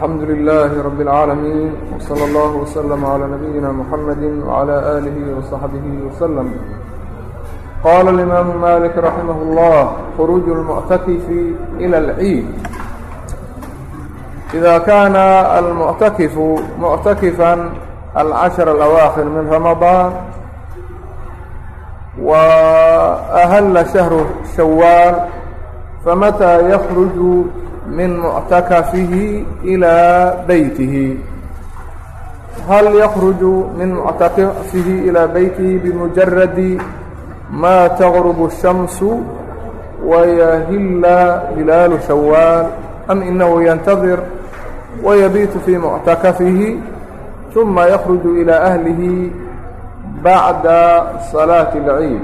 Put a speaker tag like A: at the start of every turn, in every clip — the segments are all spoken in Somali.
A: الحمد لله رب العالمين وصلى الله وسلم على نبينا محمد وعلى آله وصحبه وسلم قال الإمام مالك رحمه الله خروج المعتكف إلى العيد إذا كان المعتكف معتكفا العشر الأواخر من رمضان وأهل شهر شوال فمتى يخرج min muctakafihi ilaa beytihi hal yakruju min muctakafihi ilaa beytihi bimujaradi maa taqrubu الshamsu wayahila hilaalu shawaal am inahu yantadir wayabiitu fii muctakafihi ثuma yakruju ilaa ahlihi bacda salaati اlciid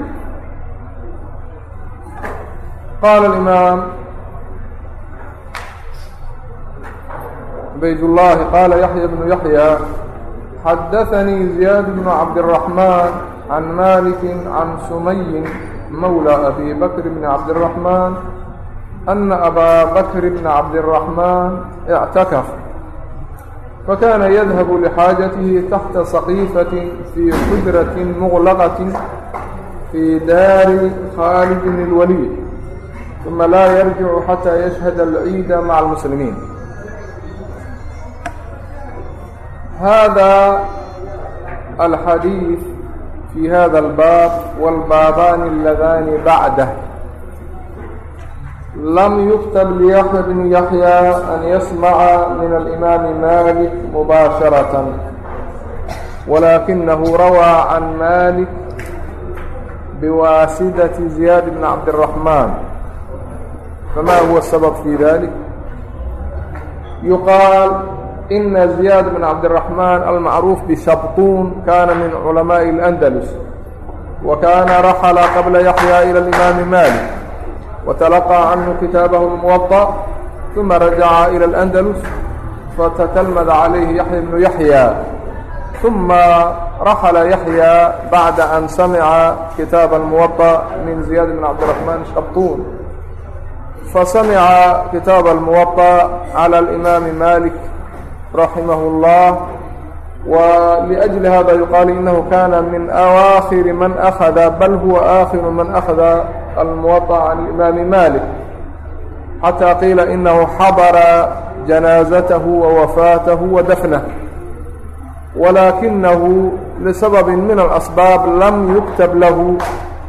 A: qaala imaam عبيدالله قال يحيى بن يحيى حدثني زياد بن عبد الرحمن عن مالك عن سمي مولى أبي بكر بن عبد الرحمن أن أبا بكر بن عبد الرحمن اعتكف فكان يذهب لحاجته تحت سقيفة في قدرة مغلقة في دار خالد بن الوليد ثم لا يرجع حتى يشهد العيد مع المسلمين هذا الحديث في هذا الباب والبابان اللذان بعده لم يكتب ليحيى بن يحيى أن يسمع من الإمام مالك مباشرة ولكنه روى عن مالك بواسدة زياد بن عبد الرحمن فما هو السبب في ذلك ina ziyaad bn cabdiraxmaan almacruuf bishabquun kaana min culamaaءi اlandalus wa kaana raxla qabla yaxya ilى اlimaami malik. Watalaqaa canhu kitaabahu اlmuwaطa uma rajaca ilى اlandalus fatatalmada calayhi yaxya bnu yaxya uma raxla yaxya bacda an samica kitaaba اlmuwaطa min ziyaad bn cabdiraxmaan shabquun fasamica kitaaba اlmuwaطa calى اlimaami malik raximah اllah wلأجل hada yuqaal inahu kana min awaakhiri man أkhada bal huwa aakhiru man أkhada almuwaطa can imaami malik. Xatىa qiila inahu xadara janaazatahu wawafaatahu wadafnah walaakinahu lisabab min alasbaab lam yuktab lahu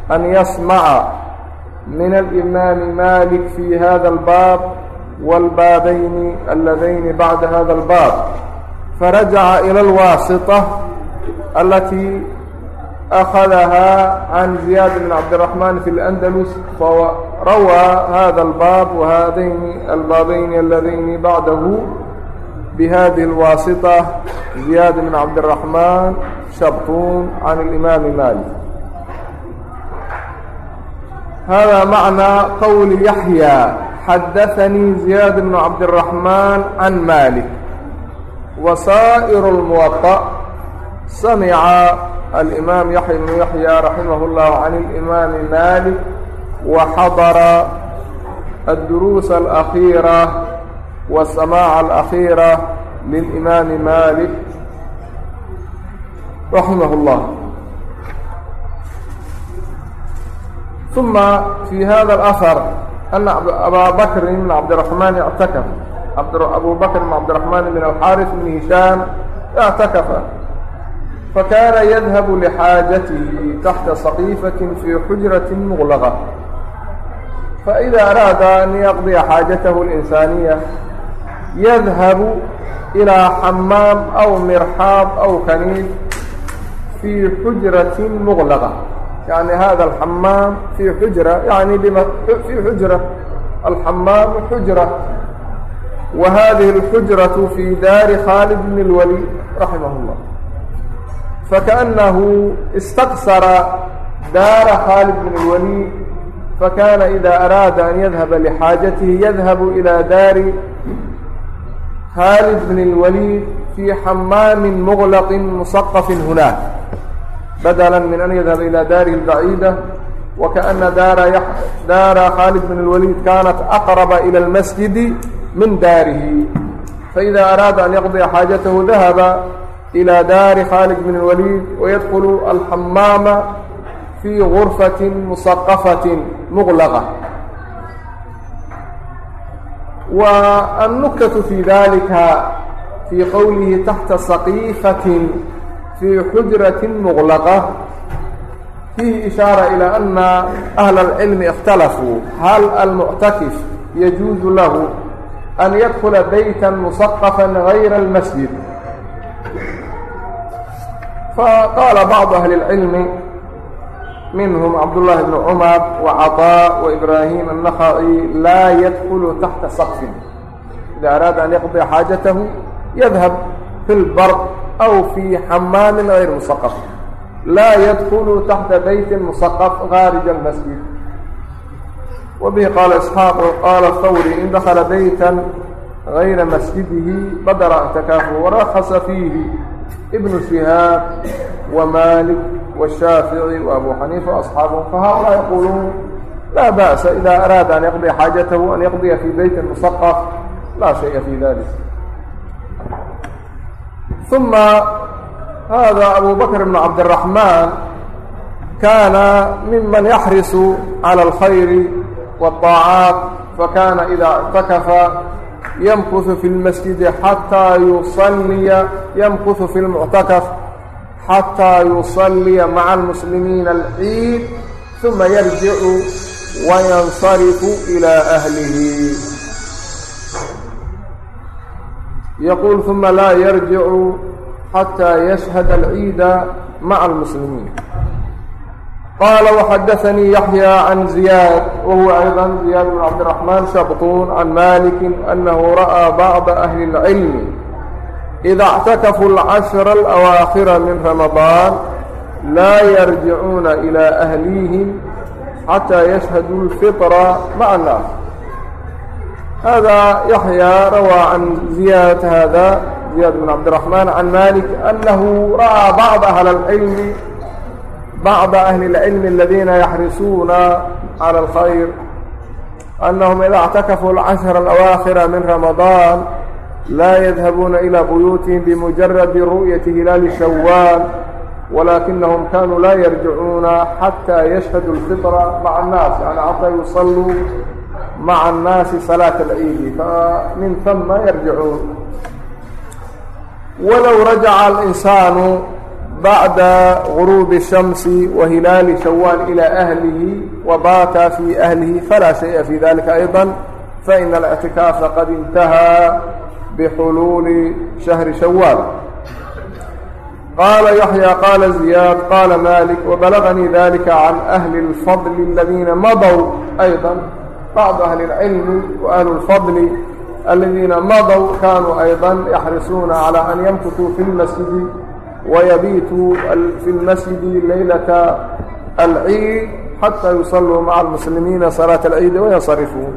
A: an yasmaca min alimaami malik fi hada اlbaab والبابين اللذين بعد هذا الباب فرجع إلى الواسطة التي أخذها عن زياد بن عبد الرحمن في الأندلس فروى هذا الباب وهذين البابين اللذين بعده بهذه الواسطة زياد بن عبد الرحمن شبطون عن الإمام مالك هذا معنى قول يحيى xadaثnii زiyaad بن cabdالرaحmaan can malik وsaaئr الmuوaطأ samca alimaam yaxya ibnu yaxya raximah اllah can اlimaami malik waxadara adduruusa alakhiira wasamaaca alakhiira lilimaami malik raximah اllah ثuma fi hada اlأhar أن أبا بكر بن عبد الرحمن اعتكف أبو بكر بن عبد الرحمن بن الحارث بن هشام اعتكف فكان يذهب لحاجته تحت سقيفة في حجرة مغلقة فإذا أراد أن يقضي حاجته الإنسانية يذهب إلى حمام أو مرحاض أو كنيف في حجرة مغلقة يعني هذا الحمام في حجرة يعني بما في حجرة الحمام حجرة وهذه الحجرة في دار خالد بن الوليد رحمه الله فكأنه استقصر دار خالد بن الوليد فكان إذا أراد أن يذهب لحاجته يذهب إلى دار خالد بن الوليد في حمام مغلق مسقف هناك badla min an yadhaba ilى daarihi الbaciida wakaأna daara khaalid bn اlwaliid kaanat aqraba ilى اlmasjidi min daarihi faida araada an yaqضiya xaajatahu dahaba ilى daari khaalid bn اlwaliid wayadkulu alxamaama fii gurfati musaqafati muqlaqa wa annuktaةu fi dalika fii qowlihi taxta saqiifaةi سقيفة في حجرة مغلقة فيه إشارة إلى أن أهل العلم اختلفوا هل المعتكف يجوز له أن يدخل بيتا مسقفا غير المسجد فقال بعض أهل العلم منهم عبد الله بن عمر وعطاء وإبراهيم النخعي لا يدخل تحت سقف إذا أراد أن يقضي حاجته يذهب aw fii xamaamin hayr musaqaf laa yadkulu taxta beytin musaqaf khaarija almasjid wabihi qaala isxaaqu qaala hawri in dakala beytan غayra masjidihi badra اctikaafu warakasa fiihi ibnu shihaab wamalik wالshaafici وabu xaniifa وaصxaabu fahaulaa yaquuluun laa ba'sa ida araada an yaqdiya xaajatahu an yaqdiya fii beyti musaqaf laa shaya fii dalik ثuma hada abu bakr بn cabdالرaحman kana miman yaxrisu عlى الkhayr والطاacaaت fakana إida اctakafa ymkuثu fi اlmasjidi xataa yusaliya ymkuثu fi اlmuctakaf xataa yusaliya maca اlmuslimiina alciid ثuma yarjicu wayansarifu إilى أhlihi yaquul uma laa yarjicu xataa yashhada alciida maca almuslimiin qaala waxadaanii yaxya can ziyaad wa huwa ayda ziyaad bn cabdiraxmaan shabtuun can maliki anahu ra'aa bacda ahli اlcilmi ida اctakafuu alcashra alawaakhira min ramadaan laa yarjicuuna ilaa ahlihim xataa yashhaduu اlfitra maca annaas هذا يحيى روى عن زياد هذا زياد بن عبد الرحمن عن مالك أنه رأى بعض أهل العلم بعض أهل العلم الذين يحرصون على الخير أنهم إذا اعتكفوا العشر الأواخر من رمضان لا يذهبون إلى بيوتهم بمجرد رؤية هلال شوال ولكنهم كانوا لا يرجعون حتى يشهدوا الفطر مع الناس يعني حتى يصلوا maca الnaasi salaaة اlciidi famin ثuma yarjicuun walow rajaca اlinsaanu bacda guruubi الshamsi wa hilaali shawaan ilaa ahlihi wa baata fii ahlihi falaa shaya fii dalika ayضa faina اlictikaafa qad intahaa bxuluuli shahri shawaal qaala yaxya qaala ziyaad qaala malik wabalaganii dalika can ahli اlfadli aladiina madow ayضa bacdu ahli اlcilmi wa ahli اlfadli aladiina madow kaanuu aydan yaxrisuuna calaa an yamkutuu fi اlmasjidi wayabiituu fi اlmasjidi leylata alciid xataa yusalluu maca almuslimiina salaata alciidi wayansarifuun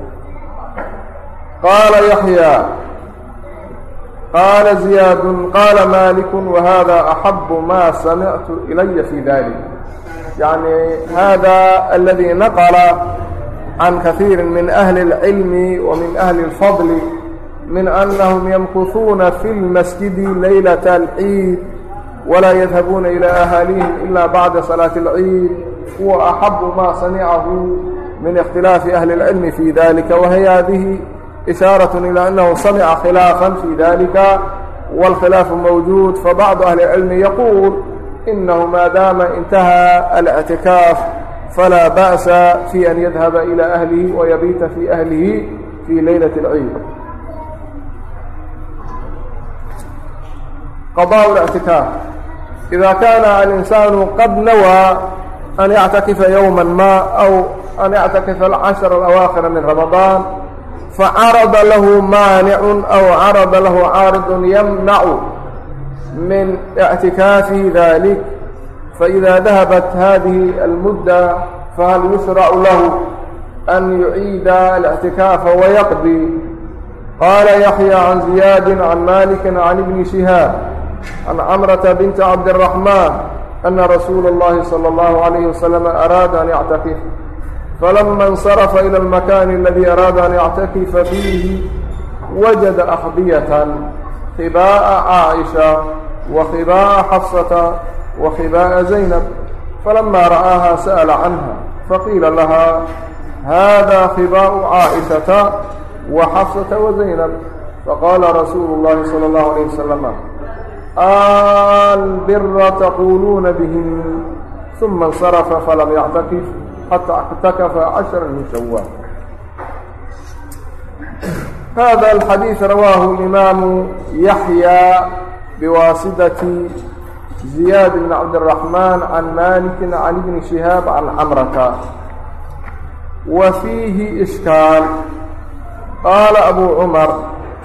A: qaala yaxyaa qaala ziyaadu qaala maaliku wahada axabu maa samictu ilaya fii dalik yani hada aladi naqla can kahiiri min ahli اlcilmi wa min ahli اlfadli min annahum yamkuhuuna fi اlmasjidi laylat alciid walaa yadhabuuna ilaa ahalihim ila bacda salaati اlciid huwa axabu maa samicahu min ikhtilaafi ahli اlcilmi fi dalika wahiya hadihi ishaaraة ilى annahu samica khilaafan fi dalika wاlkhilaafu mawjuud fabacdu ahli اlcilmi yaquul inahu maadaama intahaa alاctikaaf فلا بأس في أن يذهب إلى أهله ويبيت في أهله في ليلة العيد قضاء الاعتكاف إذا كان الإنسان قد نوى أن يعتكف يوما ما أو أن يعتكف العشر الأواخر من رمضان فعرض له مانع أو عرض له عارض يمنع من اعتكاف ذلك فإdا ذahaبت hذiه المدة فhل يشhرع لh أن يعيid الاعتiكاaف ويقضي qال يحيى عن زiياد عن مالك عن بن شهاaب عن cمرة بنت عبدالرحمن أن رسuuل اللhi صلى الله عليه وسلم أrاad أن يعتkف فلما انصرف إلى المكان الذي أrاad أن يعتkف فيه وجد أخضية khباء cاaئشة وkhباء xفصة وخباء زينب فلما رآها سأل عنها فقيل لها هذا خباء عائشة وحفصة وزينب فقال رسول الله صلى الله عليه وسلم البر تقولون بهم ثم انصرف فلم يعتكف حتى اعتكف عشرا من شوال هذا الحديث رواه الإمام يحيى بواسطة زiyاad بn cabdالرحman عan maliki عan ibn شihaab can camrata wa fiihi إshkaal qaala abu cmar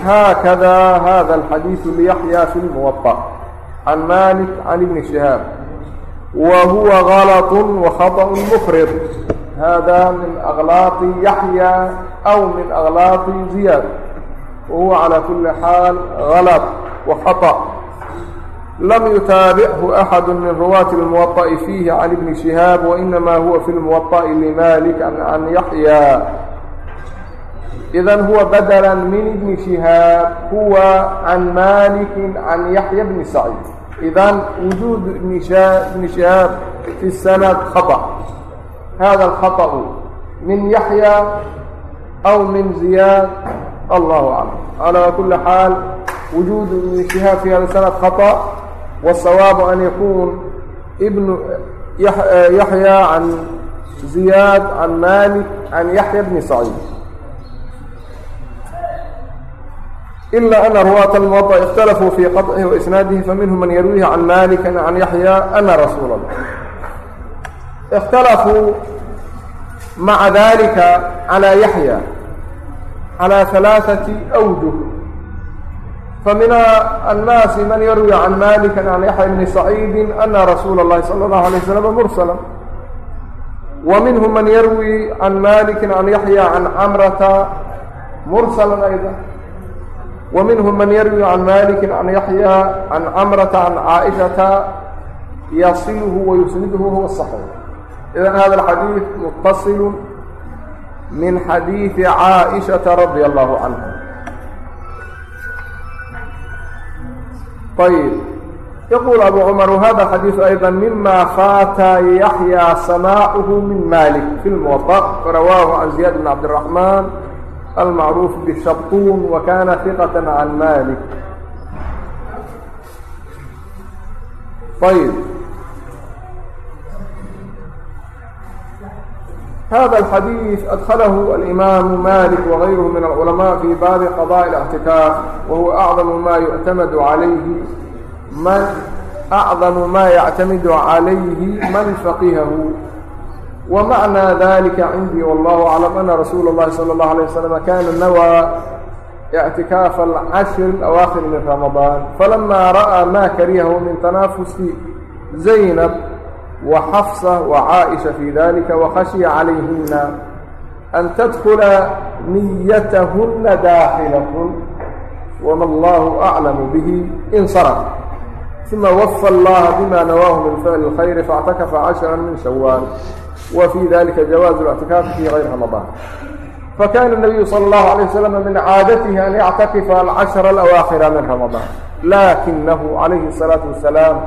A: haakada hada اlxadiiثu liyaxya fi اlmuwaطأ can malik can ibn شihaab wa huwa غalط وkhaطأ mfrid hada min aklaaطi yaxya aw min aklaaطi ziyاad wa huwa calى kuli xaal غalط وkhaطأ lm yutaabichu axad min ruwaat اlmuwaطa'i fiihi can ibni shihaab wainama huwa fi lmuwaطa'i limalik can yaxya idan huwa badla min ibni shihaab huwa can maliki can yaxya bni saciid idan wujuud ibni shihaab fi sanad khaطأ hada alkhaطأu min yaxya aw min ziyaad allahu aclam calaa kuli xaal wujuud ibni shihaab fi hada sanad khaطأ والصواب أن يكون ابن يحيى عن زياد عن مالك عن يحيى بن سعيد إلا أن رواة الموطأ اختلفوا في قطعه وإسناده فمنهم من يرويه عن مالك عن يحيى أن رسول الله اختلفوا مع ذلك على يحيى على ثلاثة أوجه فمن الناس من يروي عن مالك عن يحيى بن سعيد أن رسول الله صلى الله عليه وسلم مرسلا ومنهم من يروي عن مالك عن يحيى عن عمرة مرسلا أيضا ومنهم من يروي عن مالك عن يحيى عن عمرة عن عائشة يصله ويسنده هو الصحيح إذا هذا الحديث متصل من حديث عائشة رضي الله عنها طيب يقول أبو عمر وهذا الحديث أيضا مما فات يحيى سماعه من مالك في الموطأ رواه عن زياد بن عبد الرحمن المعروف بالشبطون وكان ثقة عن مالك طيب hada الxadيiث adklahu alimaamu malik wغayruhu min اlculamaa fi baabi qadaءi الاctikaaf wahuwa acdamu ma yuctamadu alayhi man acdamu ma yactamidu calayhi man faqihahu wamacnaa dalika cindii wallahu aclam ana rasuula اllahi salى اllahu alيه waslm kana nawى اctikaafa اlcashri اlawaakhir min ramadaan falama ra'aa ma karihahu min tanaafusi zaynab وxفصة وعائشة في ذلك وخشيa عaليهiنa أن تدخل نيتهنa dاaخلة وmا الله أعلم به انصرف ثمa وفى الله بmا نواaه من فعل الخير فاعتكف عشرا من شhوال وفي ذلiكa جواaز الاعتiكاaف في غyر رمضان فكان النبي صلى الله عليه وسلم من عاadته أن يعتكف العشر الأواaخر من رمضان لكنه عليه الصلاaة والسلام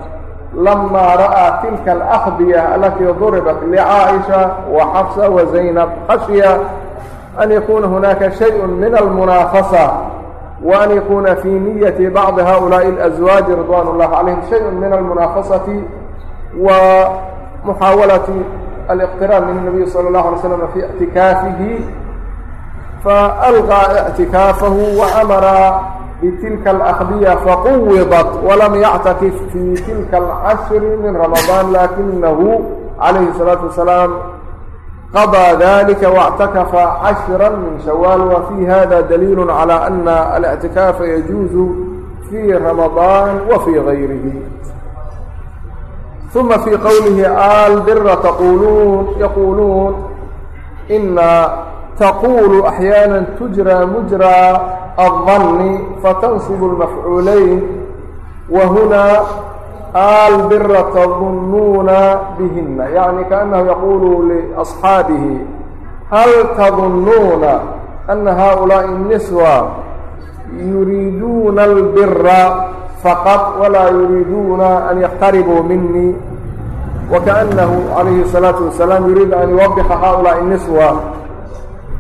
A: لما رأى تلك الأخبية التي ضربت لعائشة وحفصة وزينب خشي أن يكون هناك شيء من المنافسة وأن يكون في نية بعض هؤلاء الأزواج رضوان الله عليهم شيء من المنافسة ومحاولة الاقتران من النبي صلى الله عليه وسلم في اعتكافه فألغى اعتكافه وأمر بتلك الأخبية فقوضت ولم يعتكف في تلك العشر من رمضان لكنه عليه الصلاة والسلام قضى ذلك واعتكف عشرا من شوال وفي هذا دليل على أن الاعتكاف يجوز في رمضان وفي غيره ثم في قوله آل بر تقولون يقولون إن تquل أحياaنا تجرى مجرى الظن فتنصب المفعوuلين وهna البر تظنوna بهنa يعني كأنه يقول لأصحاaبه هل تظنوna أن هؤلاء النسوة يuريدوna البر فقط ولا يuريدوna أن يقتربوا مني وكأنه عليه الصلاaة وaسلام يuريid أن يوبح هؤلاء النسوة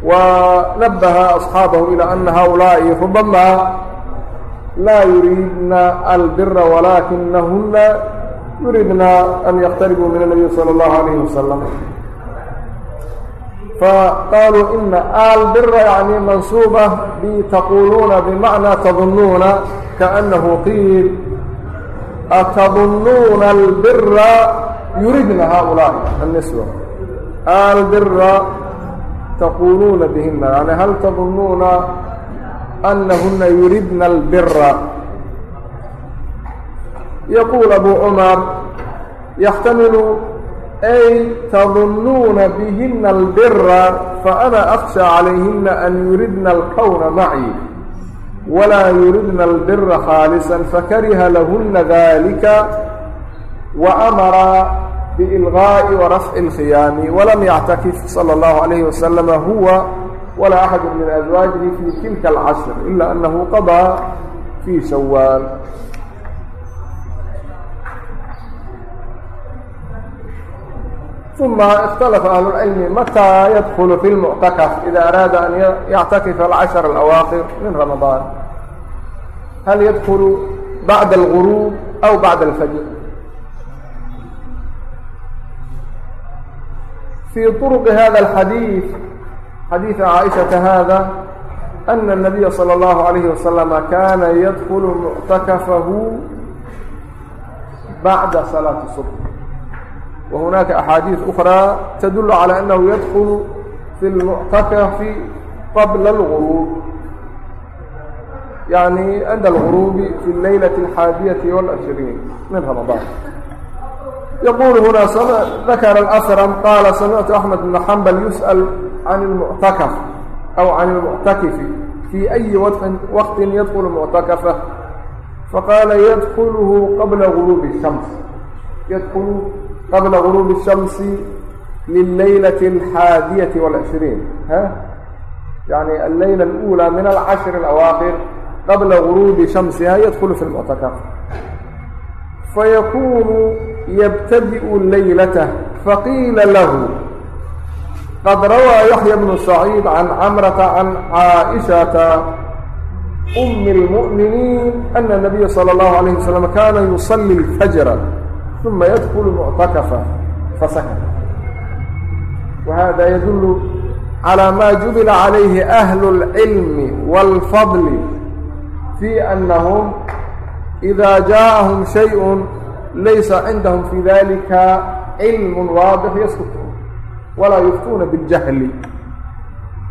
A: ونبه أصحاaبه إلى أن هؤلاaء ربما لا يuريidنa البر ولكنهنa يuريidنa أن يقتربوا من النبي صلى الله عليه وسلم فقالوا إن البر يعني منصوبة بتقولون بمعنى تظنون كأنه قيل أتظنون البر يuريدنa هؤلاء النسوة البر تقuluuna bhina يعني hal تظunuuna أnahuna yuridna الbira yquل أbu cmar yxtamilu ay تظunuuna bihina الbira faأna أkشhى عalayhina an yuridna الkwna macي وlaa yuridna الbira khاalصا fakariha lahuna ذlika وأmara biilqaa'i warafci اlkhiyaami walam yactakif salى اllahu alayhi wasalama huwa walaa axadu min aswaajihi fii tilka alcashr ila anahu qadaa fii shawaal ثuma اkhtalafa ahlu اlcilmi mataa yadkulu fi lmuctakaf ida araada an yactakifa alcashar اlawaakhir min ramadaan hal yadkulu bacda اlguruub aw bacda اlfajr في طرق هذا الحديث حديث عائشة هذا أن النبي صلى الله عليه وسلم كان يدخل معتكفه بعد صلاة الصبح وهناك أحاديث أخرى تدل على أنه يدخل في المعتكف قبل الغروب يعني عند الغروب في الليلة الحادية والعشرين من رمضان يقول هنا ذكر الأسرم قال سمعت أحمد بن حنبل يسأل عن المعتكف أو عن المعتكف في أي وقت يدخل المعتكفة فقال يدخله قبل غروب الشمس يدخل قبل غروب الشمس من ليلة الحادية والعشرين ها؟ يعني الليلة الأولى من العشر الأواخر قبل غروب شمسها يدخل في المعتكف فيكون ybtadi'u laylata faqiila lahu. Qad rawaa yaxya bnu saciid can camrata can caaishata أmi اlmؤminiin ana الnabiya salى اllahu عalayه waslm kaana yuصali اlfajra uma yadkulu muctakafa fasakata wahada yadul calى ma jubila calayhi أhlu اlcilmi wاlfadli fi anahum إida jaaءahum shayء laysa cindahum fii dalika cilmu waadix yaskutuun walaa yuftuuna biاljahli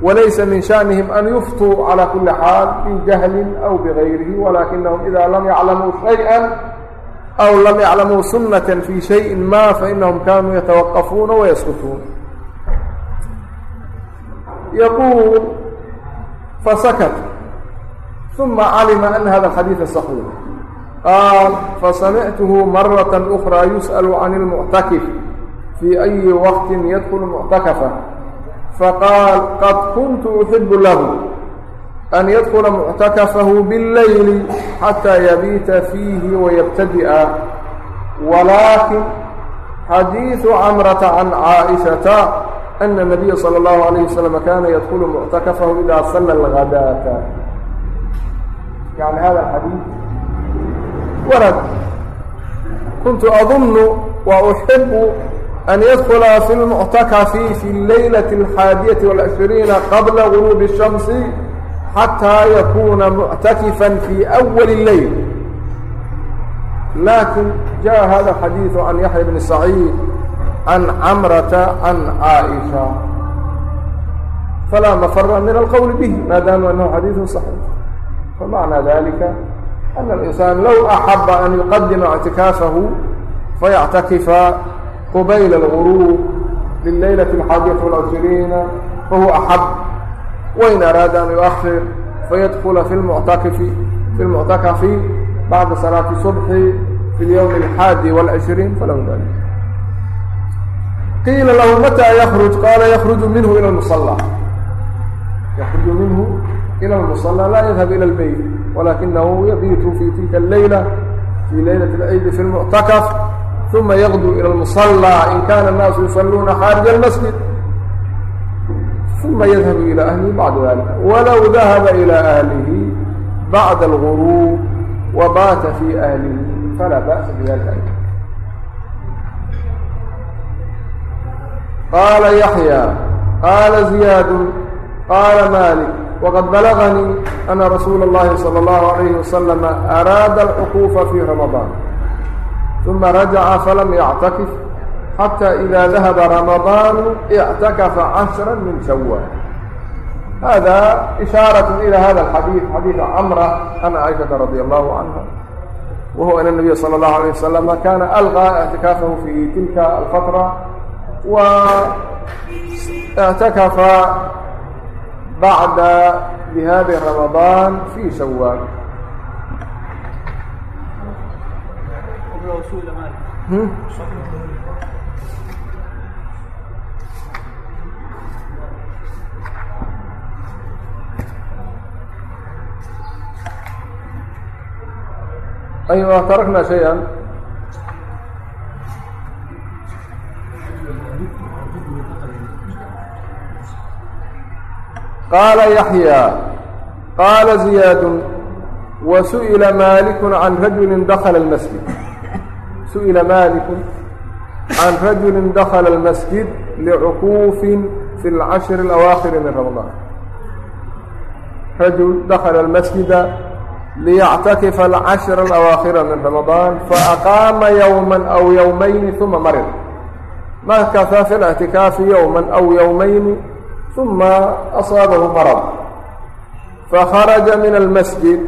A: walaysa min shaanihim an yuftuu calى kuli xaal bijahlin aw bigayrihi walakinahum ida lam yaclamuu shaya aw lam yaclamuu sunata fi shayi ma fainahum kanuu yatawaqafuuna wayaskutuun yaquul fasakatu uma calima ana hada اxadiiث صaxiix qaal fasamictuhu marata ukraa yus'alu can ilmuctakif fii ayi waqtin yadkulu muctakafa faqaal qad kuntu uxibu lahu an yadkula muctakafahu biاlleyli xataa yabiita fiihi wayabtadi'a walaakin xadiidu camrata can caaishata ana nabiya salى اllahu alayh wasalam kaana yadkulu muctakafahu idaa salla lgadaata yani hada xadiid wanaag kuntu adunnu wa uxibu an yadkula fi lmuctakafi fi leylati alxaadiyati walcishriina qabla guruubi الshamsi xataa yakuna muctakifan fi awali اleyl laakiin jaءa hada xadiidu can yaxya bni saciid can camrata can caaisha falaa mafara min alqowli bih maadaama anahu xadiidu صaxiix famacna dalika أن الإنسان لو أحب أن يقدم اعتكافه فيعتكف قبيل الغروب لليلة الحادية والعشرين فهو أحب وإن أراد أن يؤخر فيدخل في المعتكف في المعتكف بعد صلاة الصبح في اليوم الحادي والعشرين فله ذلك قيل له متى يخرج قال يخرج منه إلى المصلى يخرج منه ilى المصلى laa yadhab ilى الbeyt walakinahu yabitu fi tilka الlayla fii laylaة الcيdi fi الmctakf ثuma yغdو ilى المصلى in kana الnaasu yusaluuna xaarij الmasjid ثuma yadhabu ilى ahlihi bacda dalika walow dahaba ilى ahlihi bacda الغurوb wbaata fi ahlihi falaa ba'sa bidalika ayda qaala yaحyى qaala ziyaad qaala malik wqad balaganii ana rasuula اllahi salى اllahu alayhi wasalam araada alcuquufa fi ramadaan uma rajaca falam yactakif xata ida dahaba ramadaanu ictakafa cashra min shawaal hada ishaaraة ilى hada alxadiid xadiid camra an caaishata radi allahu canha wahuwa ana nabiya salى اllahu alayه wasalama kana alqaa ictikaafahu fi tilka alfatra wa ictakafa بعد ذهاب رمضان في شوال أيوة تركنا شيئا qaala yaxyaa qaala ziyaadun wa su'ila maalikun can rajulin dakhala almasjid su'ila maalikun can rajulin dakhala almasjid licukuufin fi اlcashri اlawaakhiri min ramadaan rajul dakhala almasjida liyctakifa alcashra alawaakhira min ramadaan faaqaama yowma aw yowmayni uma marid markaasaa fi اlictikaafi yowma aw yowmayni ثم أصابه مرض فخرج من المسجد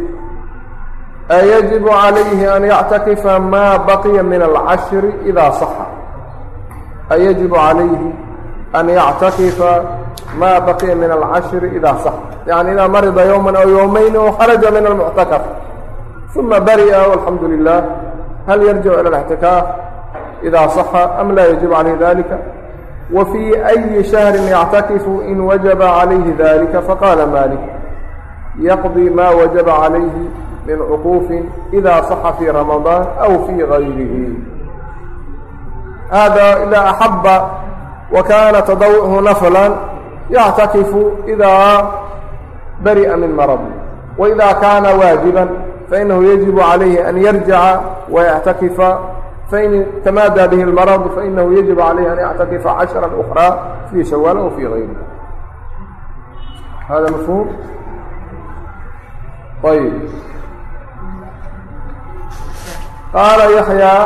A: أيجب عليه أن يعتكف ما بقي من العشر إذا صح أيجب عليه أن يعتكف ما بقي من العشر إذا صح يعني إذا مرض يوما أو يومين وخرج من المعتكف ثم برئ والحمد لله هل يرجع إلى الاعتكاف إذا صح أم لا يجب عليه ذلك وفي أي شهر يعتكف إن وجب عليه ذلك فقال مالك يقضي ما وجب عليه من عقوف إذا صح في رمضان أو في غيره هذا إلا أحب وكان تضوعه نفلا يعتكف إذا برئ من مرض وإذا كان واجبا فإنه يجب عليه أن يرجع ويعتكف fain tamaada bihi اlmaradu fainahu yajibu عalayhi an yactakifa cashra أkraa fii shawaal aw fii غayri hada mafhum ayb qaala yaحyaa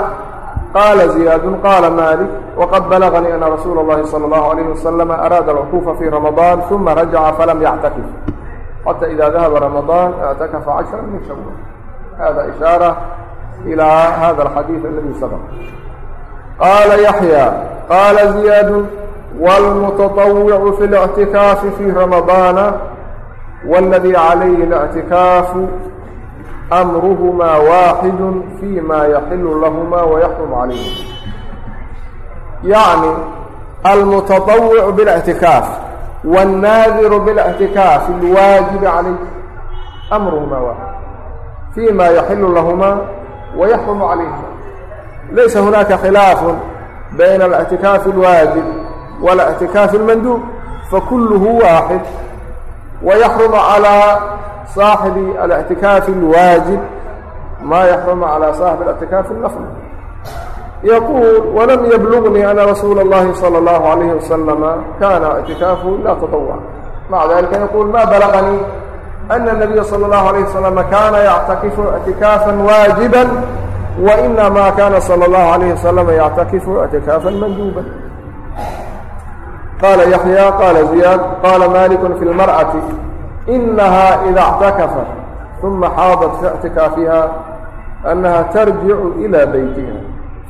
A: qaala ziyaadu qaala malik wqad balaganii ana rasuula اllahi salى اllahu عalayh wasalam araada alcukuufa fii ramaضaan uma rajaca falam yactakif xata ida dahaba ramaضaan اctakafa cashra min shawaal hada ishaara ilىa hada اxadيiث اladي sdq qaala yaحyى qaala زiyaad wاlmتطawع fi الاctikaafi fي ramaضaana wاladي عalayhi الاctikaafu amruhmaa waaxid fيma yaxilu lahma وayaxrum عalayhim yaعni almutaطawع bالاctikaaf wالnaadiru bالاctikaafi اlwaajib عalayh amruhmaa waaxid fيma yaxilu lahmaa ويحرم عليهم ليس هناك خلاف بين الاعتكاف الواجب والاعتكاف المندوب فكله واحد ويحرم على صاحب الاعتكاف الواجب ما يحرم على صاحب الاعتكاف المفروض يقول ولم يبلغني أن رسول الله صلى الله عليه وسلم كان اعتكافه لا تطوع مع ذلك يقول ما بلغني أن النبي صلى الله عليه وسلم كان يعتكف اعتكافا واجبا وإنما كان صلى الله عليه وسلم يعتكف اعتكافا مندوبا قال يحيى قال زياد قال مالك في المرأة إنها إذا اعتكفت ثم حاضت في اعتكافها أنها ترجع إلى بيتها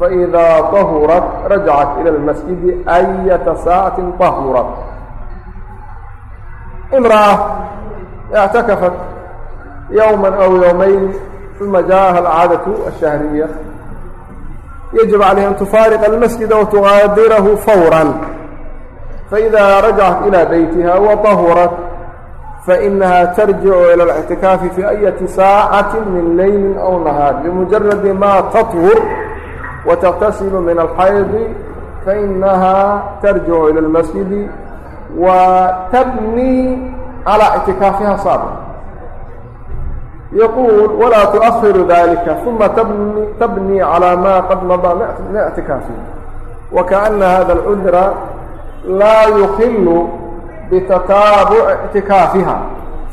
A: فإذا طهرت رجعت إلى المسجد أية ساعة طهرت امرأة اعتكفت يوما أو يومين ثم جاءها العادة الشهرية يجب عليه أن تفارق المسجد وتغادره فورا فإذا رجعت إلى بيتها وطهرت فإنها ترجع إلى الاعتكاف في أية ساعة من ليل أو نهار بمجرد ما تطهر وتغتسل من الحيض فإنها ترجع إلى المسجد وتبني calىa اctikaafiha saabr yaquul walaa tuahiru dalika uma tabni calىa ma qad madaa min اctikaafihi wakaأna hada اlcudra laa yukilu bitataabuci اctikaafiha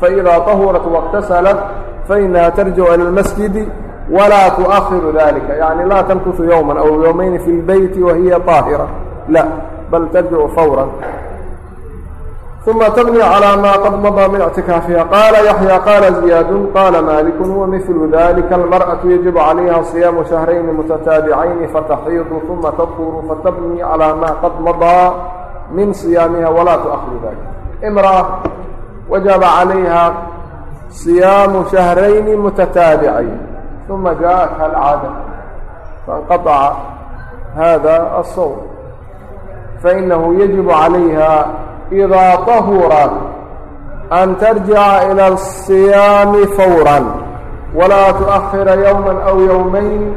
A: faإida طahurat واqtasalat fainaha tarjicu ilى اlmasjidi wlaa tuahiru dalika yani laa tamkusu yowma aw yowmayni fi اlbeyti wahiya طaahira la bal tarjicu fawra uma tbni calى ma qad mada min اctikaafiha qaala yaxya qaala ziyaadu qaala maaliku huwa miثlu dalika almarأaةu yajibu calayha صiyaamu shahrayni mutataabicayni fataxiidu uma tadkuru fatabni calى ma qad madaa min صiyaamiha walaa tuahiru dalik imraأة wajaba calayha صiyaamu shahrayni mutataabicayn uma jaءat alcaada faاnqaطca hada الsawm fainahu yajibu calayha idaa طahurat an tarjica ilى الصiyaami fawra walaa tuؤahira yowma aw yowmayn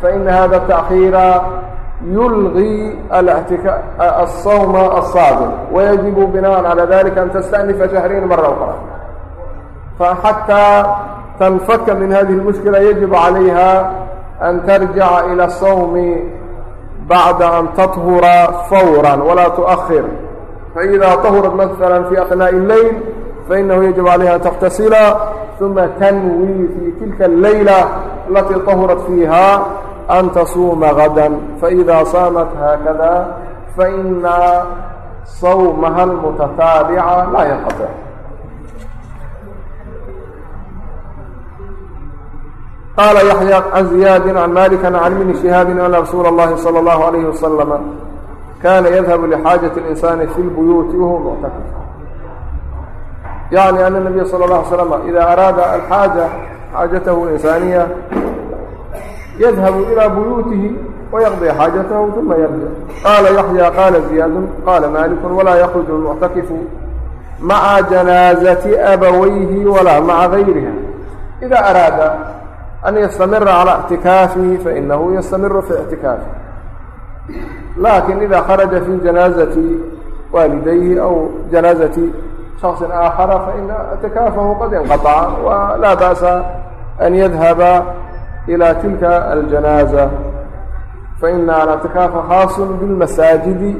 A: fain hada التaأkhiira yulgii asawma asaadiq wayajibu binaan calى dalika an tastanifa shahrayn mara ukra faxataa tanfaka min hadihi اlmushkila yajib calayha an tarjica ilى الsawmi bacda an taطhura fawra walaa tuؤahir فإdا طهرت مثلا في أثناء الليل فإنه يجب عليها أن تkتaصلا ثمa تنوي في تiلكa الليلة التي طهرت فيها أن تصوم غدا فإdا صامت هكذا فإنa صومها المتتابعة لا ينقطع قال يحيى عن زياد عن مالك عن بن شهاaب أن رسuuل اللhi صلى الله عليه وسلم kaana yadhabu lixaajati اlinsaani fi lbuyuuti wahuwa muctakaf yacni ana nabiya sala اla alay slam idaa araada alxaaja xaajatahu اlinsaaniya yadhabu ilaa buyuutihi wayaqdii xaajatahu uma yarjic qaala yaxya qaala ziyaadun qaala maaliku walaa yakruju lmuctakifu maca janaazati abawayhi walaa maca gayriha ida araada an yastamira calaa ictikaafihi fainahu yastamiru fi ictikaafihi laakiin ida kharaja fi janaazati waalidayhi aw janaazati shaksi aakhara faina takafahu qad inqaطaca walaa ba'sa an yadhaba ilى tilka aljanaaza faina اlاctikaafa khaaص biاlmasaajidi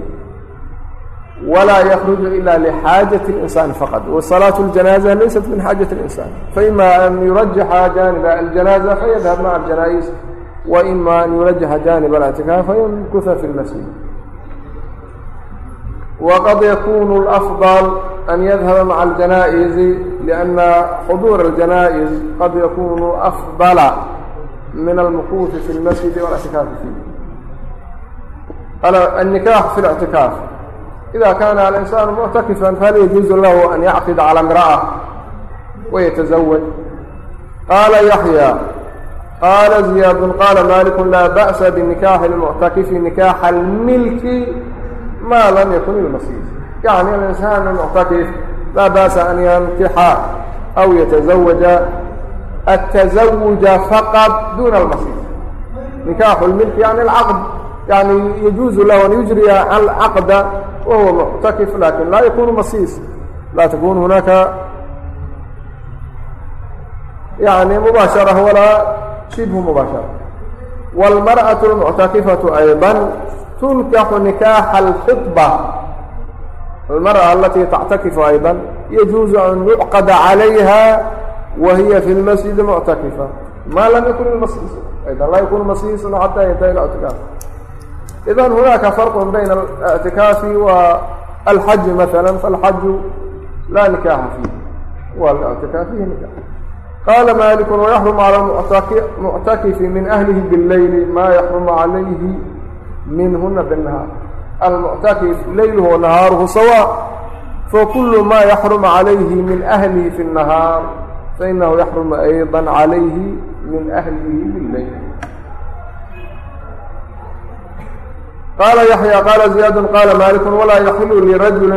A: wla ykruju ila lxaajaة الإnsaan faqad wasalaaة الjanaaza laysat min xaajaة الإnsaan faima an yurajixa janiba aljanaaza fayadhab maca aljanaa'iz وإma an yulajaha janib الاctikaafa ymkuha fi اlmasjid wqad yakun الأfضل an yadhaba maca اljanaaئز لأna xduur الjanaaئز qad yakun أfضla min almkufi fi اlmasjid والاctikaafi fiih الnikaax fi الاctikaaf إida kana الإnsan muctakifا fahal yجuز lah an yacqid calى اmraأة wayتزawج qala yaحyى qاla زiyaad qاla maliك laa bأسa bنikaxi الmctakifi نikaxa اlmilki ma lam yakun yunasiif yani اlinsaan muctakif laa ba'sa an yankixa aw yataزawaja aلتزawuja faqad duna اlmasif nikaxu اlmilki yani اlcaqd yani yajuuzu lah an yujriya alcaqda wahuwa muctakif laakiin laa yakunu masiis laa takun hunaka yani mubaashara walaa شiبه مباشhرة والمرأة المعتakiفaة أيضا تنkaxu نikاxa الخطبة المرأة التي تcتakiف أيضا يجوز أن يعقد عليها وهي في المسجد معتakiفة ما lم يkن المصيص أيضا لا يkون مصيص حتى ينتهي الاعتiكاف إذا هناك فرق بين الاعتiكاف والحج مثلا فالحج لا نikاح فيه والاعتiكاف فيه نikاح qاaل مالك ويحرم عalى مcتakiف min أhلh bالlayl ma yحرم عalayhi minhuna bالنهاar المcتakif laylh وanahaaruhu sawاء fakul ma yحرم عalayhi min أhlihi fi النahاar faإnahu yحرم أيضا عalayhi min أhlihi bالlayl qاala يحyى qاala زiياد qاla مالك وlaa yحil لرajuل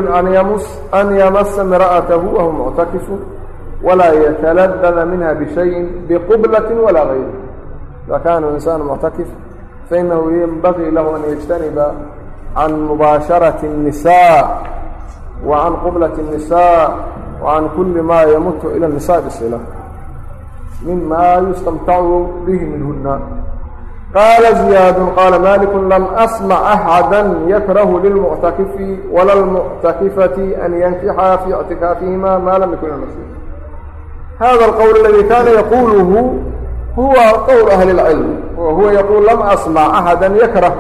A: أn yمس مrأaته وهو مcتakiف walaa yatalabada minha bishayin biqublati walaa gayri ida kaana insaanu muctakif fainahu yanbagii lahu an yajtaniba can mubaasharati الnisa wa can qublati الnisa wa can kuli maa yamutu ila nisa bisila mima yustamtacu bihi minhuna qaala ziyaadu qaala maliku lam asmac axada yakrahu lilmuctakifi wala lmuctakifati an yankixa fii ictikaafihima maa lam yakun masir hada اqwl اladي kana yaqulhu huwa qowl ahli اlcilm wahuwa yaqul lam asmع axada yakrah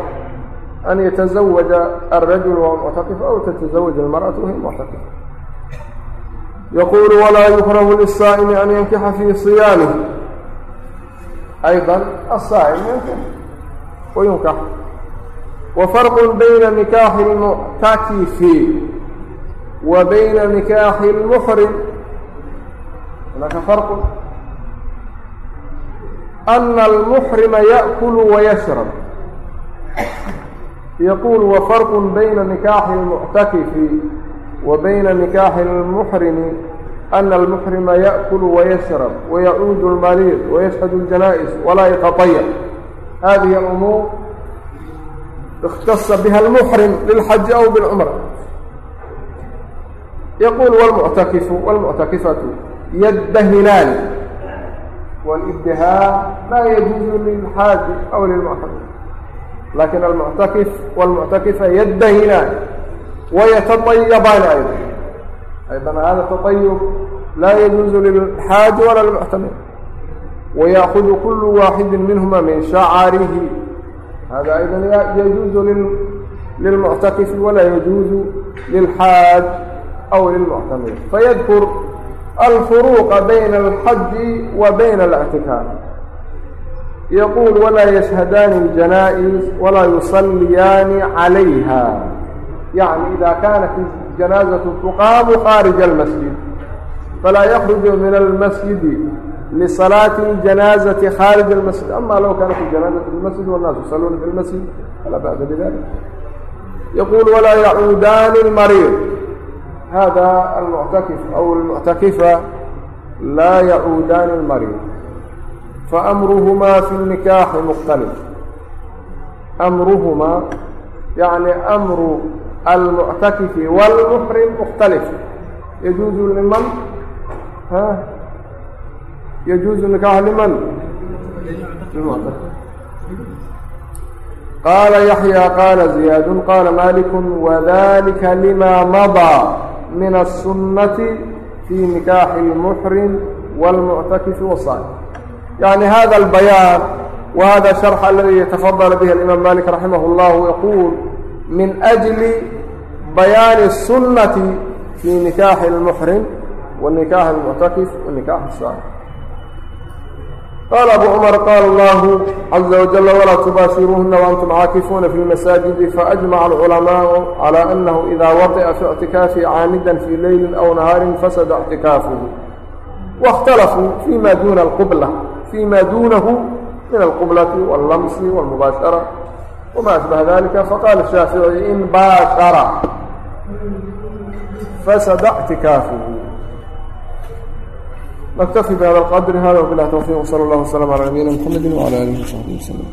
A: an yataزawaja الrajul wmuctakif aw taتaزawaj اlmarأaة wahi muctakif yaqulu walaa yukrahu liلsaa'mi an yankixa fi صiyaamih ayضa aلsaa'm yankix wayunkax wfarq bayna nikaaxi اlmuctakifi wa bayna nikaaxi اlmfrid marka farqu ana almuxrima yaأkulu wayashrab yaquul wa farqu bayna nikaaxi اlmuctakifi wa bayna nikaaxi اlmuxrimi ana almuxrima yaأkulu wayashrab wayacuudu اlmariid wayashhadu اljanaa-is walaa yatatayac hadihi umuur اkhtasa biha اlmuxrim lilxaji aw bilcumra yaquul wlmuctakifu wlmuctakifatu يدهنان والادهان لا يجوز للحاج أو للمعتكف لكن المعتكف والمعتكفة يدهنان ويتطيبان أيضا أيضا هذا التطيب لا يجوز للحاج ولا للمعتمر ويأخذ كل واحد منهما من شعره هذا أيضا يجوز للمعتكف ولا يجوز للحاج أو للمعتمر فيذكر alfuruuqa bayna alxaji wa bayna alictikaaf yaquul walaa yashhadaani اljanaa'is walaa yusalliyaani calayha yacni ida kaanat janaazatu tuqaamu khaarija almasjid falaa yakruju min almasjidi لصلاaة الجناaزة خارج المسجد. أmا lو kانت الجناaزة في المسجد والناس يصلوna في المسجد فلا بأس بذلك. يقول ولا يعوdاn المريض هذا المعتكف أو المعتكفة لا يعودان المريض فأمرهما في النكاح مختلف أمرهما يعني أمر المعتكف والمحرم مختلف يجوز لمن ها يجوز النكاح لمن للمعتكف قال يحيى قال زياد قال مالك وذلك min الsunaةi fii nikaaxi اlmuxrim wاlmuctakifi wsaaim yani hada اlbayaan wa hada sharxa aladi tafadala bihi alimaam malik raximah اllah yaquul min ajli bayaani الsunaةi fii nikaaxi اlmuxrim wanikaaxi اlmuctakif wanikaaxi الsaaim الصائم قال أبو عمر قال الله عز وجل ولا تباشروهن وأنتم عاكفون في المساجد فأجمع العلماء على أنه إذا وطئ في اعتكافه عامدا في ليل أو نهار فسد اعتكافه واختلفوا فيما دون القبلة فيما دونه من القبلة واللمس والمباشرة وما أشبه ذلك فقال الشافعي إن باشر فسد اعتكافه نكتفي بهذا القدر هذا وبالله توفيق وصلى الله وسلم على نبينا محمد وعلى آله وصحبه وسلم